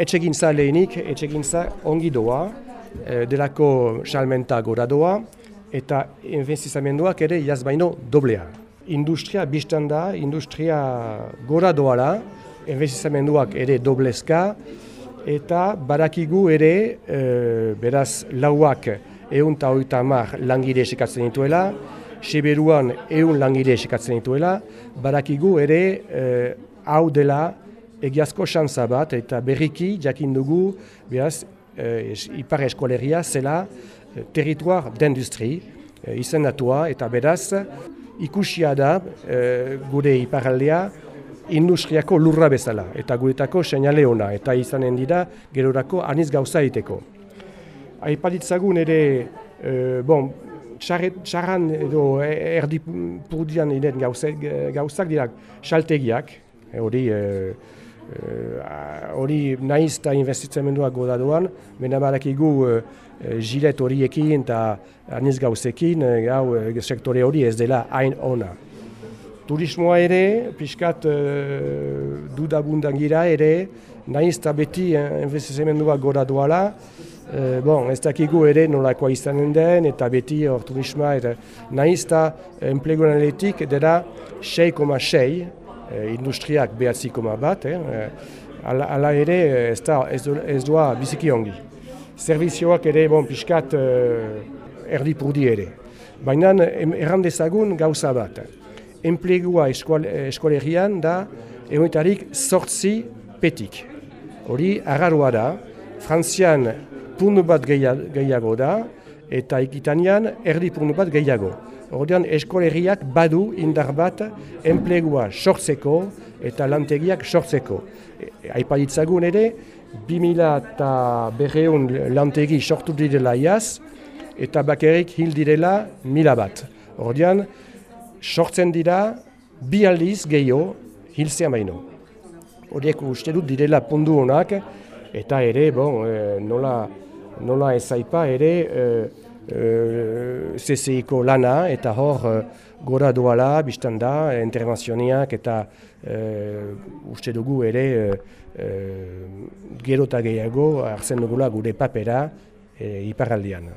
etxegintza lehenik, etxegintza ongi doa, e, delako salmenta gora doa, eta investizamenduak ere jaz baino doblea. Industria biztan da, industria gora doala, investizamenduak ere doblezka, eta barakigu ere, e, beraz, lauak egun eta oita mar langire esikatzen dituela, Siberuan egun langire esikatzen dituela, barakigu ere e, hau dela egiazko xantza bat eta berriki jakin dugu beraz, e, ipar eskoleria zela e, territuar d'industri e, izendatua eta beraz ikusia da e, gure iparaldea industriako lurra bezala eta guretako seinale ona eta izanen dira gerorako aniz gauza egiteko. Aipaditzagun ere, e, bon, txarran edo erdi purdian gauzak, gauzak dira saltegiak, hori e, hori uh, nahiz eta investitzemendua goda doan, bena barakigu uh, jilet horiekin eta aniz gauzekin, gau uh, sektore hori ez dela hain ona. Turismoa ere, pixkat uh, dudabundan gira ere, nahiz eta beti investitzemendua goda doala, uh, bon, ez dakigu ere nolakoa izanen den, eta beti hor turismoa, eta nahiz eta enpleguan aletik dela 6,6, Eh, industriak behatziko bat, eh? eh ala, ere ez, da, ez, ez doa biziki ongi. Servizioak ere bon, pixkat eh, erdi purdi ere. Baina errandezagun gauza bat. Enplegua eskolerian da egunetarik sortzi petik. Hori agarroa da, frantzian puntu bat gehiago da, eta ikitanean erdi puntu bat gehiago. Ordean eskoleriak badu indar bat enplegua sortzeko eta lantegiak sortzeko. E, Aipaditzagun ere, 2000 eta berreun lantegi sortu direla iaz, eta bakerik hil direla mila bat. Ordean, sortzen dira bi aldiz gehiago hilzea maino. Horiek uste dut direla pundu honak, eta ere, bon, e, nola, nola ezaipa ere, e, CCIko lana eta hor uh, gora doala biztan da intervenzioniak eta uh, uste dugu ere uh, gero eta gehiago hartzen dugula gure papera uh, iparaldian.